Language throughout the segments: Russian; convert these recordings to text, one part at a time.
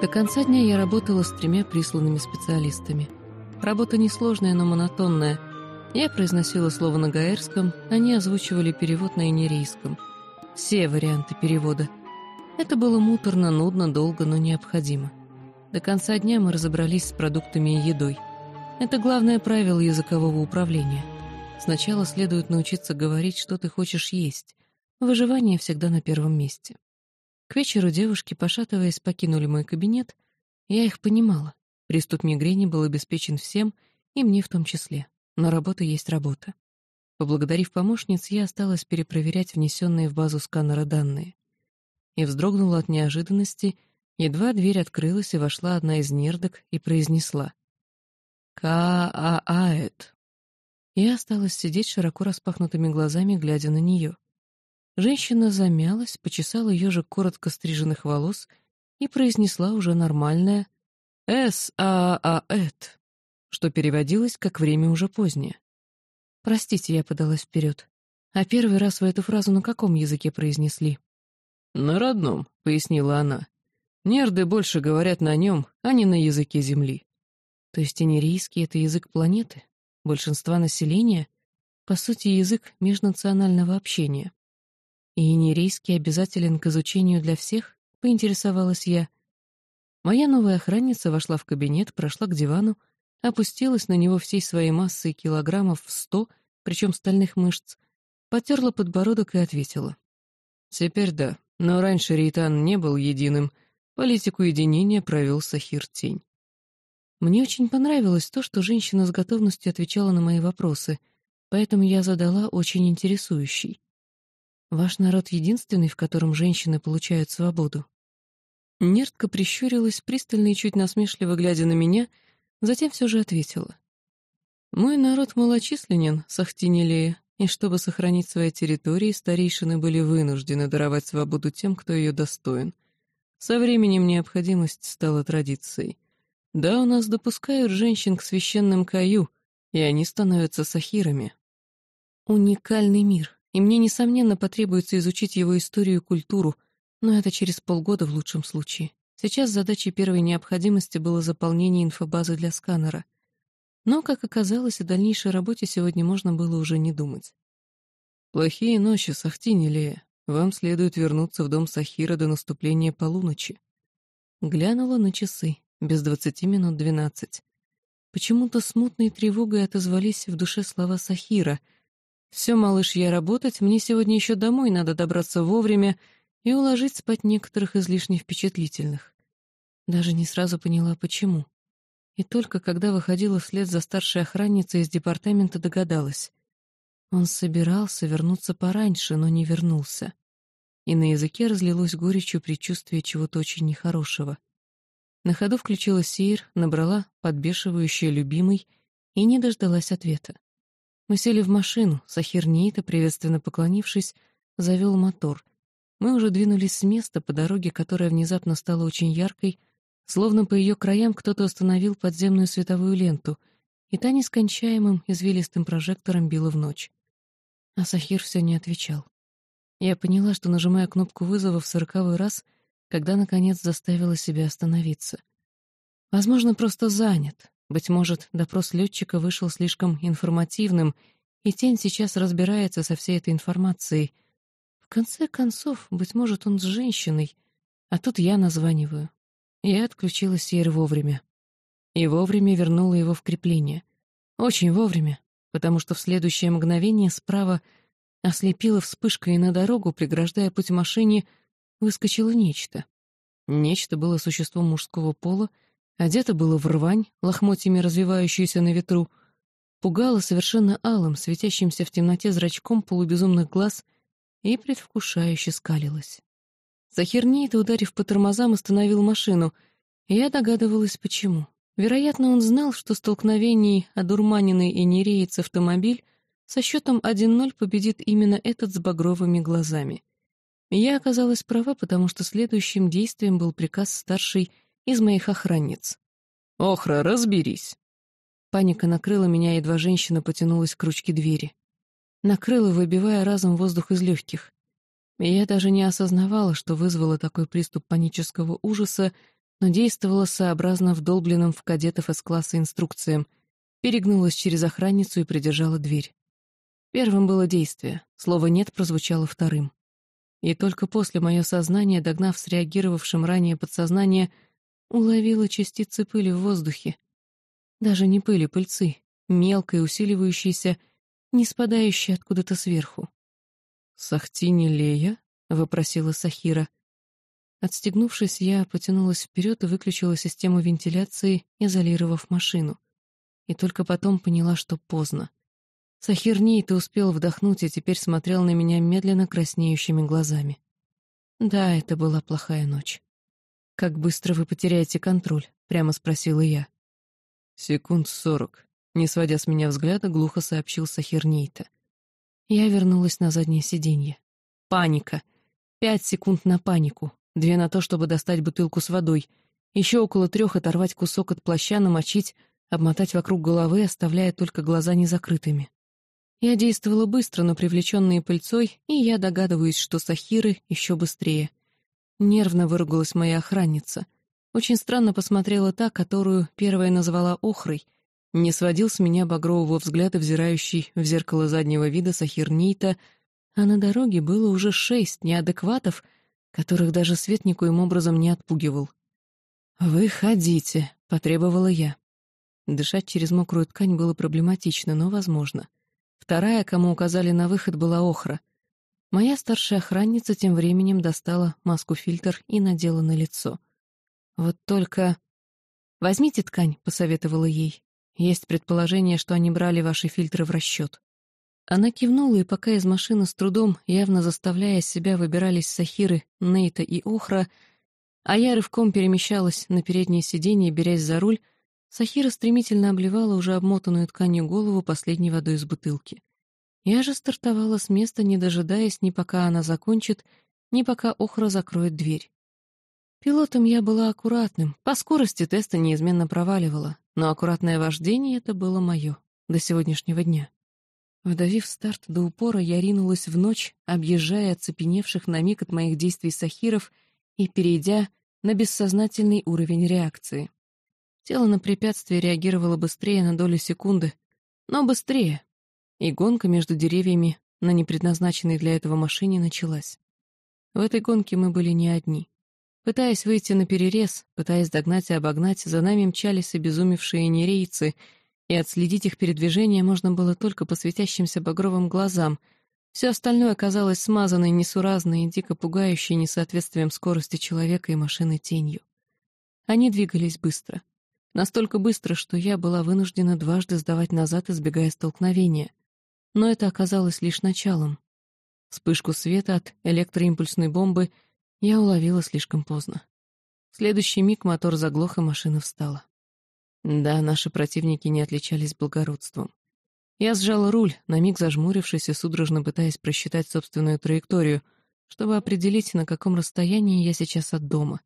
До конца дня я работала с тремя присланными специалистами. Работа несложная, но монотонная. Я произносила слово на гаэрском, они озвучивали перевод на инерийском. Все варианты перевода. Это было муторно, нудно, долго, но необходимо. До конца дня мы разобрались с продуктами и едой. Это главное правило языкового управления. Сначала следует научиться говорить, что ты хочешь есть. Выживание всегда на первом месте. К вечеру девушки, пошатываясь, покинули мой кабинет. Я их понимала. Приступ мигрени был обеспечен всем, и мне в том числе. Но работа есть работа. Поблагодарив помощниц, я осталась перепроверять внесенные в базу сканера данные. И вздрогнула от неожиданности, едва дверь открылась, и вошла одна из нердок и произнесла «Ка-а-аэт». Я осталась сидеть широко распахнутыми глазами, глядя на нее. Женщина замялась, почесала ежик коротко стриженных волос и произнесла уже нормальное «С-А-А-Эт», что переводилось как «время уже позднее». «Простите, я подалась вперед. А первый раз вы эту фразу на каком языке произнесли?» «На родном», — пояснила она. «Нерды больше говорят на нем, а не на языке Земли». «То есть инерийский — это язык планеты? Большинства населения? По сути, язык межнационального общения?» «И нерейский обязателен к изучению для всех?» — поинтересовалась я. Моя новая охранница вошла в кабинет, прошла к дивану, опустилась на него всей своей массой килограммов в сто, причем стальных мышц, потерла подбородок и ответила. «Теперь да, но раньше Рейтан не был единым. Политику единения провел Сахир Тень». Мне очень понравилось то, что женщина с готовностью отвечала на мои вопросы, поэтому я задала очень интересующий. Ваш народ единственный, в котором женщины получают свободу?» Нертка прищурилась, пристально и чуть насмешливо глядя на меня, затем все же ответила. «Мой народ малочисленен, Сахтинелея, и чтобы сохранить свои территории, старейшины были вынуждены даровать свободу тем, кто ее достоин. Со временем необходимость стала традицией. Да, у нас допускают женщин к священным каю, и они становятся сахирами. Уникальный мир, и мне, несомненно, потребуется изучить его историю и культуру, но это через полгода в лучшем случае. Сейчас задачей первой необходимости было заполнение инфобазы для сканера. Но, как оказалось, о дальнейшей работе сегодня можно было уже не думать. «Плохие ночи, Сахтини Вам следует вернуться в дом Сахира до наступления полуночи». Глянула на часы. Без двадцати минут двенадцать. Почему-то смутной тревогой отозвались в душе слова Сахира — «Все, малыш, я работать, мне сегодня еще домой надо добраться вовремя и уложить спать некоторых излишне впечатлительных». Даже не сразу поняла, почему. И только когда выходила вслед за старшей охранницей из департамента, догадалась. Он собирался вернуться пораньше, но не вернулся. И на языке разлилось горечью предчувствие чего-то очень нехорошего. На ходу включила сейр, набрала подбешивающее любимый и не дождалась ответа. Мы сели в машину, Сахир Нейта, приветственно поклонившись, завел мотор. Мы уже двинулись с места по дороге, которая внезапно стала очень яркой, словно по ее краям кто-то установил подземную световую ленту, и та нескончаемым извилистым прожектором била в ночь. А Сахир все не отвечал. Я поняла, что нажимаю кнопку вызова в сороковой раз, когда, наконец, заставила себя остановиться. Возможно, просто занят, быть может, допрос летчика вышел слишком информативным, и Тень сейчас разбирается со всей этой информацией. В конце концов, быть может, он с женщиной, а тут я названиваю. Я отключила сейр вовремя. И вовремя вернула его в крепление. Очень вовремя, потому что в следующее мгновение справа ослепила вспышка и на дорогу, преграждая путь машине, выскочило нечто. Нечто было существом мужского пола, Одето было в рвань, лохмотьями развивающуюся на ветру, пугало совершенно алым, светящимся в темноте зрачком полубезумных глаз и предвкушающе скалилось. Захернеет, ударив по тормозам, остановил машину. Я догадывалась, почему. Вероятно, он знал, что столкновений одурманенный и нереец автомобиль со счетом 1-0 победит именно этот с багровыми глазами. Я оказалась права, потому что следующим действием был приказ старшей из моих охранниц. «Охра, разберись!» Паника накрыла меня, едва женщина потянулась к ручке двери. Накрыла, выбивая разом воздух из легких. я даже не осознавала, что вызвало такой приступ панического ужаса, но действовала сообразно вдолбленным в кадетов из класса инструкциям, перегнулась через охранницу и придержала дверь. Первым было действие, слово «нет» прозвучало вторым. И только после мое сознание, догнав среагировавшим ранее подсознание, уловило частицы пыли в воздухе. Даже не пыли, пыльцы, мелкой, усиливающейся, не спадающей откуда-то сверху. «Сахтини Лея?» — вопросила Сахира. Отстегнувшись, я потянулась вперед и выключила систему вентиляции, изолировав машину. И только потом поняла, что поздно. Сахир Нейта успел вдохнуть и теперь смотрел на меня медленно краснеющими глазами. Да, это была плохая ночь. «Как быстро вы потеряете контроль?» — прямо спросила я. «Секунд сорок», — не сводя с меня взгляда, глухо сообщил Сахир Нейта. Я вернулась на заднее сиденье. Паника. Пять секунд на панику. Две на то, чтобы достать бутылку с водой. Еще около трех оторвать кусок от плаща, намочить, обмотать вокруг головы, оставляя только глаза незакрытыми. Я действовала быстро, но привлеченные пыльцой, и я догадываюсь, что Сахиры еще быстрее. Нервно выругалась моя охранница. Очень странно посмотрела та, которую первая назвала Охрой. Не сводил с меня багрового взгляда, взирающий в зеркало заднего вида Сахир Нейта, а на дороге было уже шесть неадекватов — которых даже свет никоим образом не отпугивал. «Выходите», — потребовала я. Дышать через мокрую ткань было проблематично, но возможно. Вторая, кому указали на выход, была Охра. Моя старшая охранница тем временем достала маску-фильтр и надела на лицо. Вот только... «Возьмите ткань», — посоветовала ей. «Есть предположение, что они брали ваши фильтры в расчет». Она кивнула, и пока из машины с трудом, явно заставляя себя, выбирались Сахиры, Нейта и Охра, а я рывком перемещалась на переднее сиденье, берясь за руль, Сахира стремительно обливала уже обмотанную тканью голову последней водой из бутылки. Я же стартовала с места, не дожидаясь ни пока она закончит, ни пока Охра закроет дверь. Пилотом я была аккуратным, по скорости теста неизменно проваливала, но аккуратное вождение — это было мое до сегодняшнего дня. Вдавив старт до упора, я ринулась в ночь, объезжая оцепеневших на миг от моих действий сахиров и перейдя на бессознательный уровень реакции. Тело на препятствие реагировало быстрее на долю секунды, но быстрее, и гонка между деревьями на непредназначенной для этого машине началась. В этой гонке мы были не одни. Пытаясь выйти на перерез, пытаясь догнать и обогнать, за нами мчались обезумевшие нерейцы — и отследить их передвижение можно было только по светящимся багровым глазам. Все остальное оказалось смазанной, несуразной и дико пугающей несоответствием скорости человека и машины тенью. Они двигались быстро. Настолько быстро, что я была вынуждена дважды сдавать назад, избегая столкновения. Но это оказалось лишь началом. Вспышку света от электроимпульсной бомбы я уловила слишком поздно. В следующий миг мотор заглох, и машина встала. Да, наши противники не отличались благородством. Я сжала руль, на миг зажмурившись и судорожно пытаясь просчитать собственную траекторию, чтобы определить, на каком расстоянии я сейчас от дома.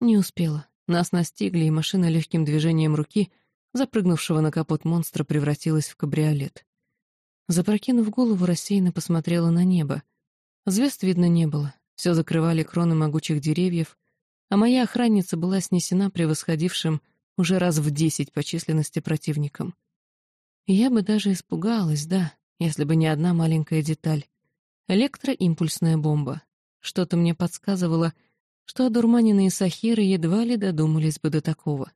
Не успела. Нас настигли, и машина легким движением руки, запрыгнувшего на капот монстра, превратилась в кабриолет. Запрокинув голову, рассеянно посмотрела на небо. Звезд видно не было, все закрывали кроны могучих деревьев, а моя охранница была снесена превосходившим уже раз в десять по численности противникам. Я бы даже испугалась, да, если бы не одна маленькая деталь. Электроимпульсная бомба. Что-то мне подсказывало, что одурманенные сахиры едва ли додумались бы до такого.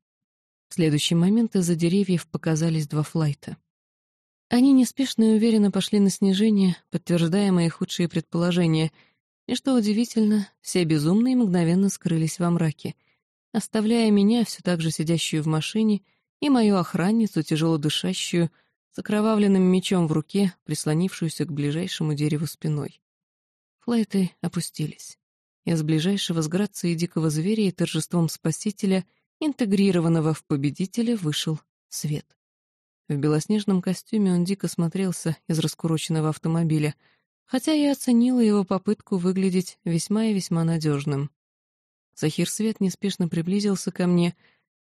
В следующий момент из-за деревьев показались два флайта. Они неспешно и уверенно пошли на снижение, подтверждая мои худшие предположения, и, что удивительно, все безумные мгновенно скрылись во мраке — оставляя меня, все так же сидящую в машине, и мою охранницу, тяжело дышащую, с окровавленным мечом в руке, прислонившуюся к ближайшему дереву спиной. Флайты опустились. Из ближайшего с грацией дикого зверя и торжеством спасителя, интегрированного в победителя, вышел свет. В белоснежном костюме он дико смотрелся из раскуроченного автомобиля, хотя я оценила его попытку выглядеть весьма и весьма надежным. Захир Свет неспешно приблизился ко мне,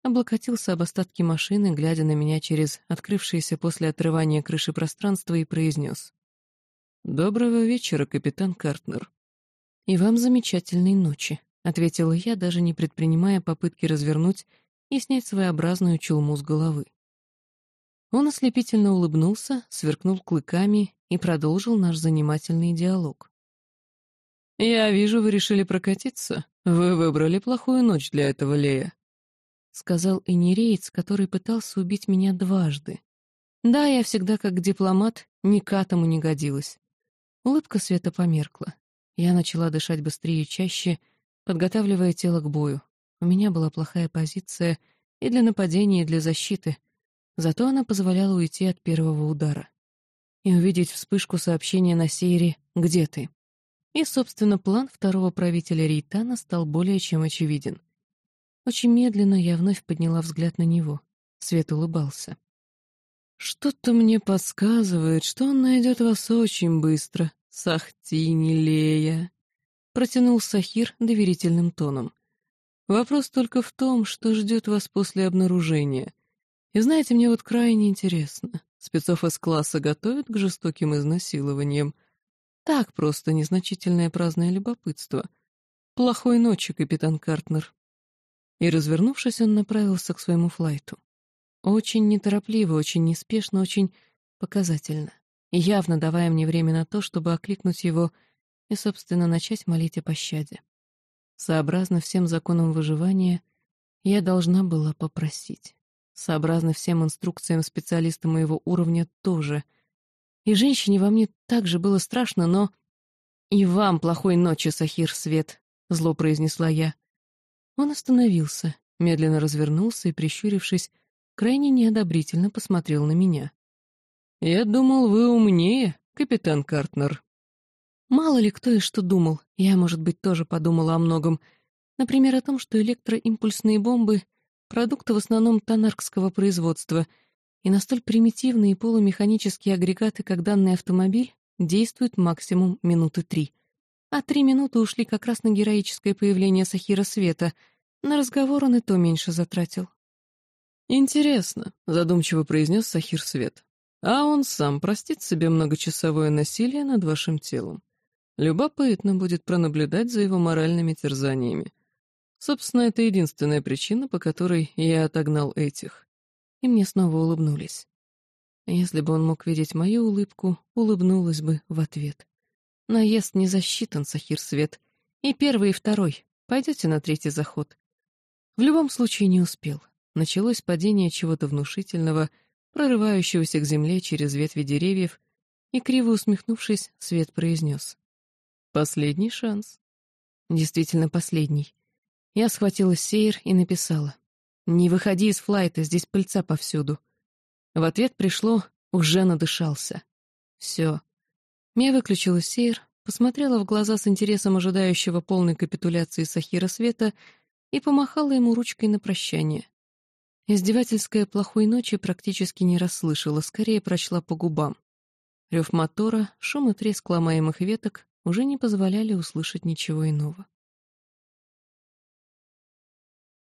облокотился об остатки машины, глядя на меня через открывшееся после отрывания крыши пространство, и произнес. «Доброго вечера, капитан Картнер». «И вам замечательной ночи», — ответила я, даже не предпринимая попытки развернуть и снять своеобразную чулму с головы. Он ослепительно улыбнулся, сверкнул клыками и продолжил наш занимательный диалог. «Я вижу, вы решили прокатиться. Вы выбрали плохую ночь для этого, Лея», — сказал инереец, который пытался убить меня дважды. Да, я всегда, как дипломат, ни к атому не годилась. Улыбка Света померкла. Я начала дышать быстрее и чаще, подготавливая тело к бою. У меня была плохая позиция и для нападения, и для защиты. Зато она позволяла уйти от первого удара. И увидеть вспышку сообщения на сейре «Где ты?». И, собственно, план второго правителя Рейтана стал более чем очевиден. Очень медленно я вновь подняла взгляд на него. Свет улыбался. «Что-то мне подсказывает, что он найдет вас очень быстро, Сахтини Лея», — протянул Сахир доверительным тоном. «Вопрос только в том, что ждет вас после обнаружения. И знаете, мне вот крайне интересно, спецов из класса готовят к жестоким изнасилованиям — так просто незначительное праздное любопытство. Плохой ночи, капитан Картнер. И, развернувшись, он направился к своему флайту. Очень неторопливо, очень неспешно, очень показательно. явно давая мне время на то, чтобы окликнуть его и, собственно, начать молить о пощаде. Сообразно всем законам выживания, я должна была попросить. Сообразно всем инструкциям специалиста моего уровня тоже — и женщине во мне также было страшно, но... «И вам плохой ночи, Сахир Свет», — зло произнесла я. Он остановился, медленно развернулся и, прищурившись, крайне неодобрительно посмотрел на меня. «Я думал, вы умнее, капитан Картнер». Мало ли кто и что думал, я, может быть, тоже подумала о многом. Например, о том, что электроимпульсные бомбы — продукты в основном тонаркского производства — и на столь примитивные полумеханические агрегаты, как данный автомобиль, действуют максимум минуты три. А три минуты ушли как раз на героическое появление Сахира Света. На разговор он и то меньше затратил. «Интересно», — задумчиво произнес Сахир Свет. «А он сам простит себе многочасовое насилие над вашим телом. Любопытно будет пронаблюдать за его моральными терзаниями. Собственно, это единственная причина, по которой я отогнал этих и мне снова улыбнулись. Если бы он мог видеть мою улыбку, улыбнулась бы в ответ. Наезд не засчитан, Сахир Свет. И первый, и второй. Пойдете на третий заход. В любом случае не успел. Началось падение чего-то внушительного, прорывающегося к земле через ветви деревьев, и, криво усмехнувшись, Свет произнес. «Последний шанс». Действительно последний. Я схватила сейр и написала. «Не выходи из флайта, здесь пыльца повсюду». В ответ пришло «уже надышался». «Все». Я выключила сейр, посмотрела в глаза с интересом ожидающего полной капитуляции Сахира Света и помахала ему ручкой на прощание. Издевательская плохой ночи практически не расслышала, скорее прочла по губам. Рев мотора, шум и треск ломаемых веток уже не позволяли услышать ничего иного.